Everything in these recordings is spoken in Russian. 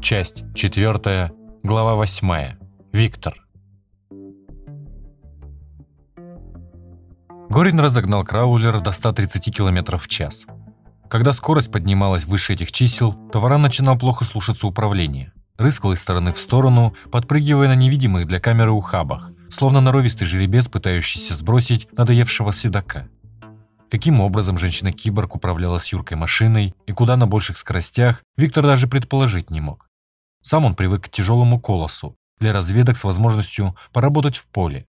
Часть 4, глава 8. Виктор. Горин разогнал Краулер до 130 км в час. Когда скорость поднималась выше этих чисел, то варан начинал плохо слушаться управления. Рыскал из стороны в сторону, подпрыгивая на невидимых для камеры ухабах, словно норовистый жеребец, пытающийся сбросить надоевшего седока. Каким образом женщина-киборг управляла с Юркой машиной и куда на больших скоростях, Виктор даже предположить не мог. Сам он привык к тяжелому колосу для разведок с возможностью поработать в поле,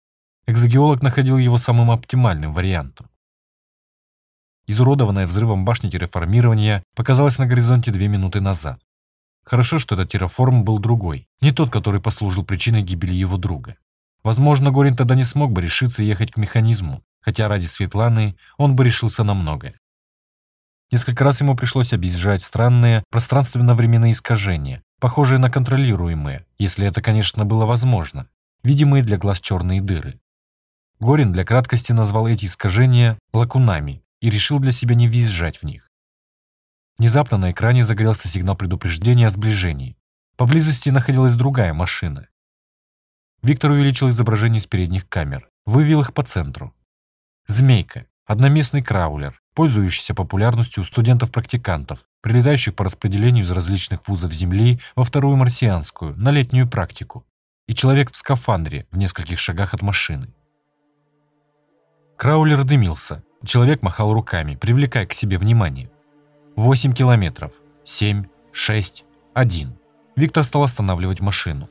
Экзогеолог находил его самым оптимальным вариантом. Изуродованная взрывом башня терраформирования показалась на горизонте две минуты назад. Хорошо, что этот терраформ был другой, не тот, который послужил причиной гибели его друга. Возможно, Горин тогда не смог бы решиться ехать к механизму, хотя ради Светланы он бы решился на многое. Несколько раз ему пришлось объезжать странные пространственно-временные искажения, похожие на контролируемые, если это, конечно, было возможно, видимые для глаз черные дыры. Горин для краткости назвал эти искажения лакунами и решил для себя не въезжать в них. Внезапно на экране загорелся сигнал предупреждения о сближении. Поблизости находилась другая машина. Виктор увеличил изображение с передних камер, вывел их по центру. «Змейка» — одноместный краулер, пользующийся популярностью у студентов-практикантов, прилетающих по распределению из различных вузов Земли во вторую марсианскую, на летнюю практику, и человек в скафандре в нескольких шагах от машины. Краулер дымился. Человек махал руками, привлекая к себе внимание. Восемь километров. Семь, шесть, один. Виктор стал останавливать машину.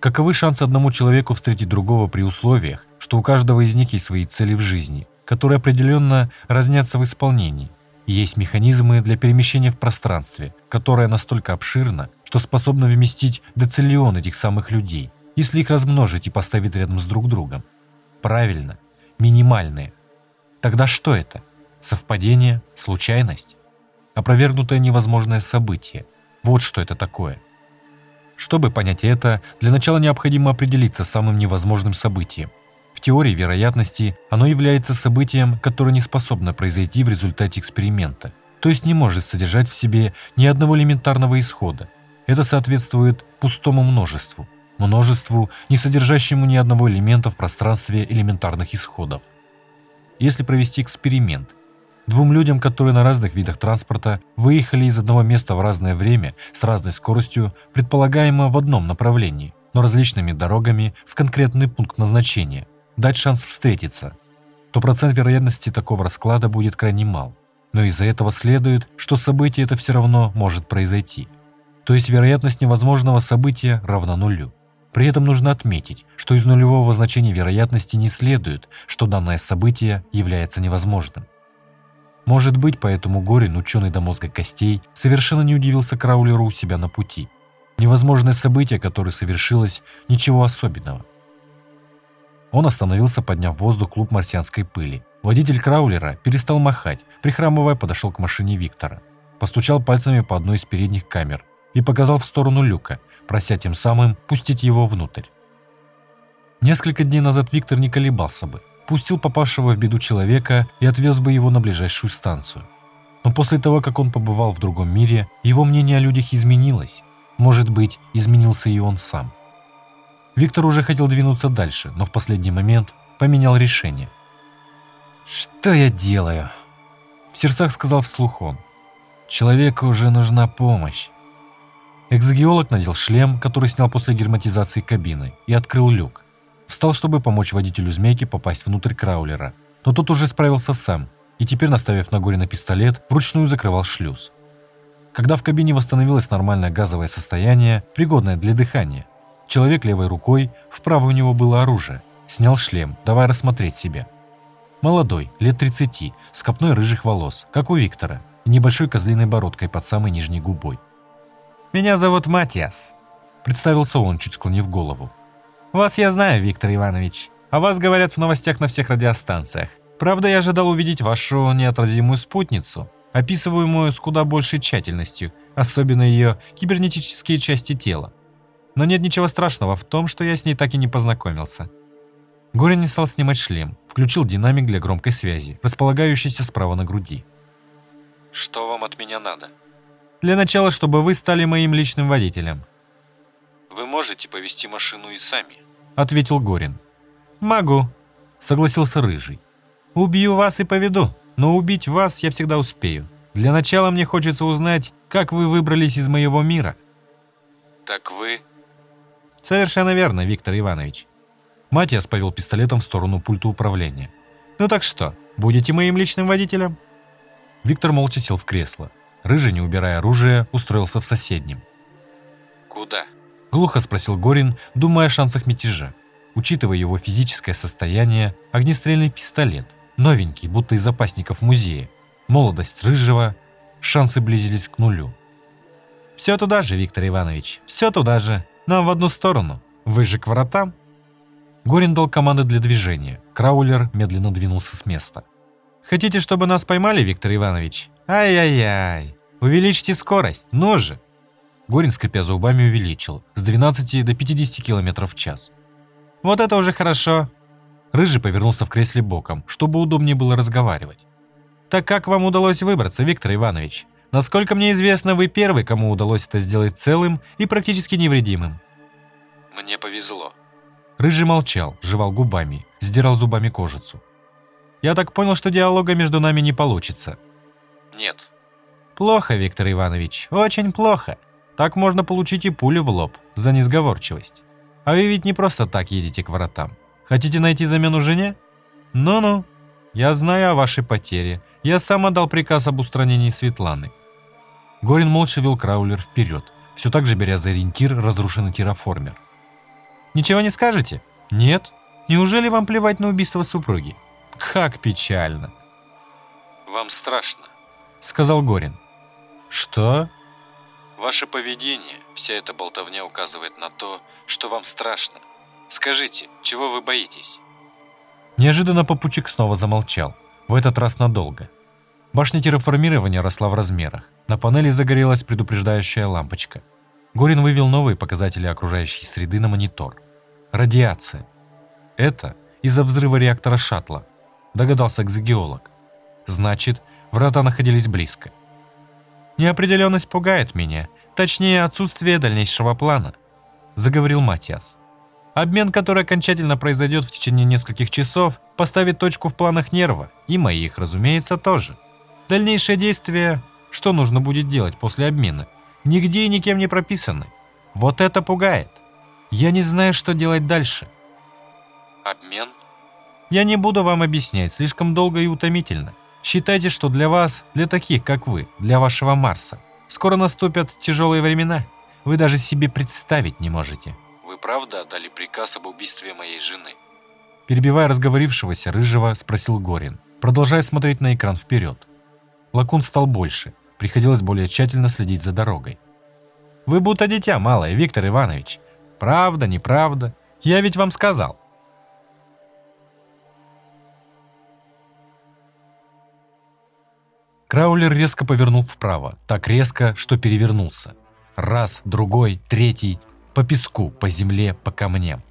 Каковы шансы одному человеку встретить другого при условиях, что у каждого из них есть свои цели в жизни, которые определенно разнятся в исполнении? И есть механизмы для перемещения в пространстве, которое настолько обширно, что способно вместить дециллион этих самых людей, если их размножить и поставить рядом с друг другом. Правильно, минимальные. Тогда что это? Совпадение? Случайность? Опровергнутое невозможное событие. Вот что это такое. Чтобы понять это, для начала необходимо определиться с самым невозможным событием. В теории вероятности оно является событием, которое не способно произойти в результате эксперимента, то есть не может содержать в себе ни одного элементарного исхода. Это соответствует пустому множеству множеству, не содержащему ни одного элемента в пространстве элементарных исходов. Если провести эксперимент, двум людям, которые на разных видах транспорта выехали из одного места в разное время с разной скоростью, предполагаемо в одном направлении, но различными дорогами в конкретный пункт назначения, дать шанс встретиться, то процент вероятности такого расклада будет крайне мал. Но из-за этого следует, что событие это все равно может произойти. То есть вероятность невозможного события равна нулю. При этом нужно отметить, что из нулевого значения вероятности не следует, что данное событие является невозможным. Может быть, поэтому Горин, ученый до мозга костей, совершенно не удивился Краулеру у себя на пути. Невозможное событие, которое совершилось, ничего особенного. Он остановился, подняв в воздух клуб марсианской пыли. Водитель Краулера перестал махать, прихрамывая подошел к машине Виктора. Постучал пальцами по одной из передних камер и показал в сторону люка, прося тем самым пустить его внутрь. Несколько дней назад Виктор не колебался бы, пустил попавшего в беду человека и отвез бы его на ближайшую станцию. Но после того, как он побывал в другом мире, его мнение о людях изменилось. Может быть, изменился и он сам. Виктор уже хотел двинуться дальше, но в последний момент поменял решение. «Что я делаю?» В сердцах сказал вслух он. «Человеку уже нужна помощь. Экзогеолог надел шлем, который снял после герметизации кабины, и открыл люк. Встал, чтобы помочь водителю змейки попасть внутрь краулера. Но тот уже справился сам, и теперь, наставив на горе на пистолет, вручную закрывал шлюз. Когда в кабине восстановилось нормальное газовое состояние, пригодное для дыхания, человек левой рукой, вправо у него было оружие, снял шлем, давая рассмотреть себя. Молодой, лет 30, с копной рыжих волос, как у Виктора, небольшой козлиной бородкой под самой нижней губой. Меня зовут Матиас», — представился он, чуть склонив голову. «Вас я знаю, Виктор Иванович. О вас говорят в новостях на всех радиостанциях. Правда, я ожидал увидеть вашу неотразимую спутницу, описываемую с куда большей тщательностью, особенно ее кибернетические части тела. Но нет ничего страшного в том, что я с ней так и не познакомился». Горин не стал снимать шлем, включил динамик для громкой связи, располагающийся справа на груди. Что вам от меня надо? Для начала, чтобы вы стали моим личным водителем. Вы можете повести машину и сами, ответил Горин. Могу, согласился Рыжий. Убью вас и поведу, но убить вас я всегда успею. Для начала мне хочется узнать, как вы выбрались из моего мира. Так вы... Совершенно верно, Виктор Иванович. Матиас повел пистолетом в сторону пульта управления. Ну так что, будете моим личным водителем? Виктор молча сел в кресло. Рыжий, не убирая оружие, устроился в соседнем. «Куда?» – глухо спросил Горин, думая о шансах мятежа. Учитывая его физическое состояние, огнестрельный пистолет, новенький, будто из запасников музея, молодость Рыжего, шансы близились к нулю. «Все туда же, Виктор Иванович, все туда же. Нам в одну сторону. Вы же к воротам?» Горин дал команды для движения. Краулер медленно двинулся с места. Хотите, чтобы нас поймали, Виктор Иванович? Ай-яй-яй. Увеличьте скорость, ну же. Горин, скрипя зубами, увеличил. С 12 до 50 км в час. Вот это уже хорошо. Рыжий повернулся в кресле боком, чтобы удобнее было разговаривать. Так как вам удалось выбраться, Виктор Иванович? Насколько мне известно, вы первый, кому удалось это сделать целым и практически невредимым. Мне повезло. Рыжий молчал, жевал губами, сдирал зубами кожицу. Я так понял, что диалога между нами не получится. Нет. Плохо, Виктор Иванович, очень плохо. Так можно получить и пулю в лоб за несговорчивость. А вы ведь не просто так едете к воротам. Хотите найти замену жене? Ну-ну. Я знаю о вашей потере. Я сам отдал приказ об устранении Светланы. Горин молча вел Краулер вперед, все так же беря за ориентир разрушенный терраформер. «Ничего не скажете?» «Нет. Неужели вам плевать на убийство супруги?» Как печально. Вам страшно, сказал Горин. Что? Ваше поведение, вся эта болтовня указывает на то, что вам страшно. Скажите, чего вы боитесь? Неожиданно попутчик снова замолчал, в этот раз надолго. Башня терраформирования росла в размерах. На панели загорелась предупреждающая лампочка. Горин вывел новые показатели окружающей среды на монитор. Радиация. Это из-за взрыва реактора шаттла, догадался экзогеолог. Значит, врата находились близко. Неопределенность пугает меня, точнее отсутствие дальнейшего плана, заговорил Матиас. Обмен, который окончательно произойдет в течение нескольких часов, поставит точку в планах нерва, и моих, разумеется, тоже. Дальнейшие действия, что нужно будет делать после обмена, нигде и никем не прописаны. Вот это пугает. Я не знаю, что делать дальше. Обмен? Я не буду вам объяснять, слишком долго и утомительно. Считайте, что для вас, для таких, как вы, для вашего Марса, скоро наступят тяжелые времена. Вы даже себе представить не можете. Вы правда отдали приказ об убийстве моей жены? Перебивая разговорившегося Рыжего, спросил Горин, продолжая смотреть на экран вперед. Лакун стал больше, приходилось более тщательно следить за дорогой. «Вы будто дитя малое, Виктор Иванович. Правда, неправда? Я ведь вам сказал. Краулер резко повернул вправо, так резко, что перевернулся. Раз, другой, третий, по песку, по земле, по камням.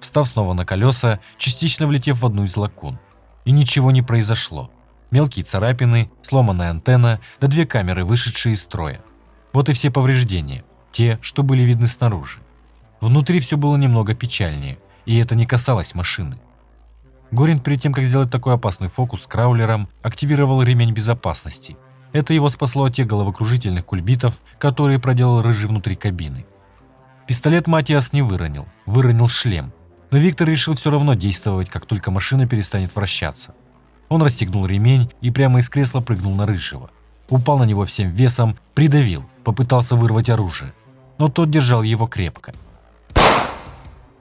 Встав снова на колеса, частично влетев в одну из лакун. И ничего не произошло. Мелкие царапины, сломанная антенна, да две камеры, вышедшие из строя. Вот и все повреждения, те, что были видны снаружи. Внутри все было немного печальнее, и это не касалось машины. Горин перед тем, как сделать такой опасный фокус с краулером, активировал ремень безопасности. Это его спасло от тех головокружительных кульбитов, которые проделал Рыжий внутри кабины. Пистолет Матиас не выронил, выронил шлем. Но Виктор решил все равно действовать, как только машина перестанет вращаться. Он расстегнул ремень и прямо из кресла прыгнул на Рыжего. Упал на него всем весом, придавил, попытался вырвать оружие. Но тот держал его крепко.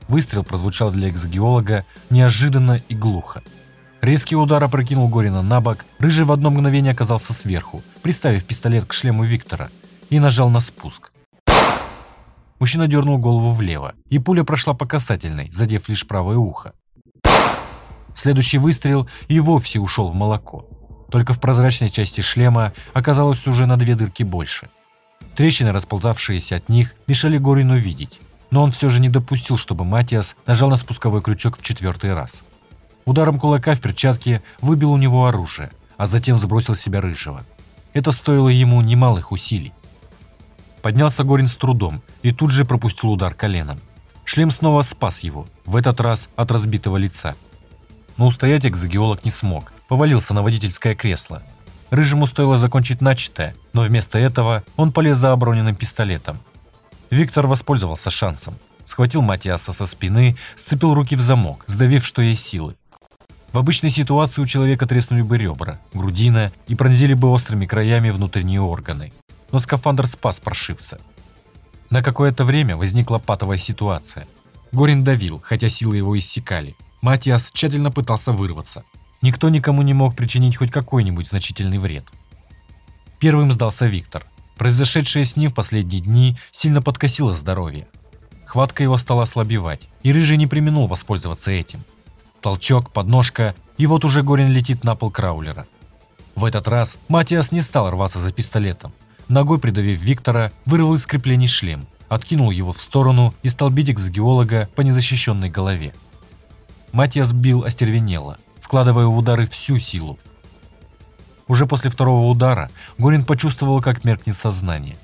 Выстрел прозвучал для экзогеолога неожиданно и глухо. Резкий удар опрокинул Горина на бок, Рыжий в одно мгновение оказался сверху, приставив пистолет к шлему Виктора, и нажал на спуск. Мужчина дернул голову влево, и пуля прошла по касательной, задев лишь правое ухо. Следующий выстрел и вовсе ушел в молоко. Только в прозрачной части шлема оказалось уже на две дырки больше. Трещины, расползавшиеся от них, мешали Горину видеть но он все же не допустил, чтобы Матиас нажал на спусковой крючок в четвертый раз. Ударом кулака в перчатке выбил у него оружие, а затем сбросил себя рыжего. Это стоило ему немалых усилий. Поднялся Горин с трудом и тут же пропустил удар коленом. Шлем снова спас его, в этот раз от разбитого лица. Но устоять экзогеолог не смог, повалился на водительское кресло. Рыжему стоило закончить начатое, но вместо этого он полез за оброненным пистолетом. Виктор воспользовался шансом. Схватил Матиаса со спины, сцепил руки в замок, сдавив, что есть силы. В обычной ситуации у человека треснули бы ребра, грудина и пронзили бы острыми краями внутренние органы. Но скафандр спас паршивца. На какое-то время возникла патовая ситуация. Горин давил, хотя силы его иссякали. Матиас тщательно пытался вырваться. Никто никому не мог причинить хоть какой-нибудь значительный вред. Первым сдался Виктор. Произошедшее с ним в последние дни сильно подкосило здоровье. Хватка его стала ослабевать, и Рыжий не применул воспользоваться этим. Толчок, подножка, и вот уже Горин летит на пол краулера. В этот раз Матиас не стал рваться за пистолетом. Ногой придавив Виктора, вырвал из креплений шлем, откинул его в сторону и стал бить экзогеолога по незащищенной голове. Матиас бил остервенело, вкладывая в удары всю силу. Уже после второго удара Горин почувствовал, как меркнет сознание.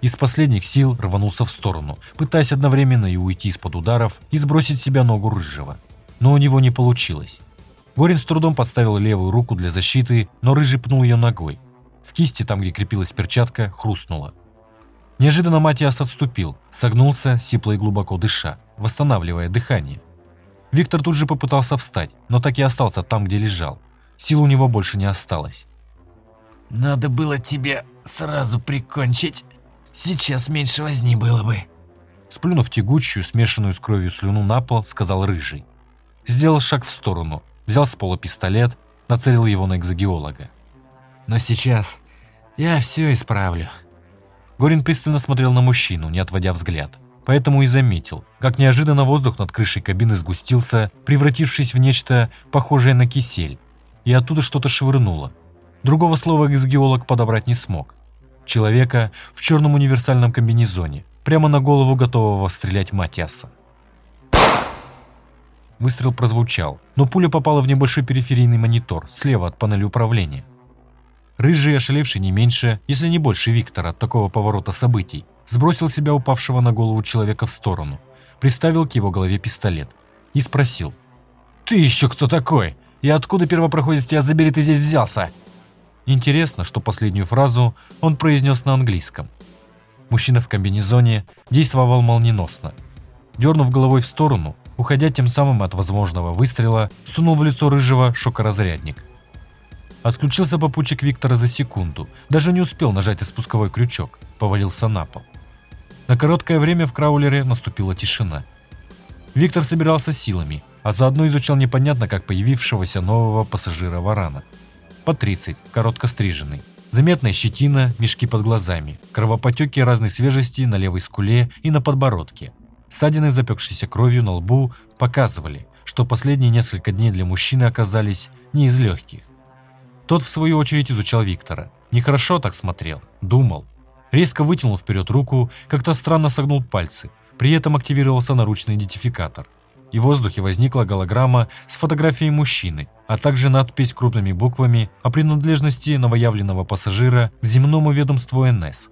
Из последних сил рванулся в сторону, пытаясь одновременно и уйти из-под ударов, и сбросить себя ногу Рыжего. Но у него не получилось. Горин с трудом подставил левую руку для защиты, но Рыжий пнул ее ногой. В кисти, там где крепилась перчатка, хрустнула. Неожиданно Матиас отступил, согнулся, сипло и глубоко дыша, восстанавливая дыхание. Виктор тут же попытался встать, но так и остался там, где лежал. Сил у него больше не осталось. «Надо было тебя сразу прикончить. Сейчас меньше возни было бы». Сплюнув тягучую, смешанную с кровью слюну на пол, сказал Рыжий. Сделал шаг в сторону, взял с пола пистолет, нацелил его на экзогеолога. «Но сейчас я все исправлю». Горин пристально смотрел на мужчину, не отводя взгляд поэтому и заметил, как неожиданно воздух над крышей кабины сгустился, превратившись в нечто похожее на кисель, и оттуда что-то швырнуло. Другого слова экзогеолог подобрать не смог. Человека в черном универсальном комбинезоне, прямо на голову готового стрелять Матиаса. Выстрел прозвучал, но пуля попала в небольшой периферийный монитор слева от панели управления. Рыжий, ошалевший не меньше, если не больше Виктора от такого поворота событий, сбросил себя упавшего на голову человека в сторону, приставил к его голове пистолет и спросил. «Ты еще кто такой? И откуда первопроходец тебя забери ты здесь взялся?» Интересно, что последнюю фразу он произнес на английском. Мужчина в комбинезоне действовал молниеносно. Дернув головой в сторону, уходя тем самым от возможного выстрела, сунул в лицо рыжего шокоразрядник. Отключился попутчик Виктора за секунду, даже не успел нажать спусковой крючок, повалился на пол. На короткое время в краулере наступила тишина. Виктор собирался силами, а заодно изучал непонятно как появившегося нового пассажира Варана. По 30, коротко стриженный. Заметная щетина, мешки под глазами, кровопотеки разной свежести на левой скуле и на подбородке. Ссадины, запекшиеся кровью на лбу, показывали, что последние несколько дней для мужчины оказались не из легких. Тот, в свою очередь, изучал Виктора. Нехорошо так смотрел, думал, резко вытянул вперед руку, как-то странно согнул пальцы, при этом активировался наручный идентификатор. И в воздухе возникла голограмма с фотографией мужчины, а также надпись крупными буквами о принадлежности новоявленного пассажира к земному ведомству НС.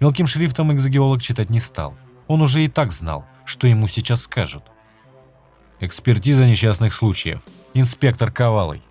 Мелким шрифтом экзогеолог читать не стал. Он уже и так знал, что ему сейчас скажут. Экспертиза несчастных случаев. Инспектор Ковалый.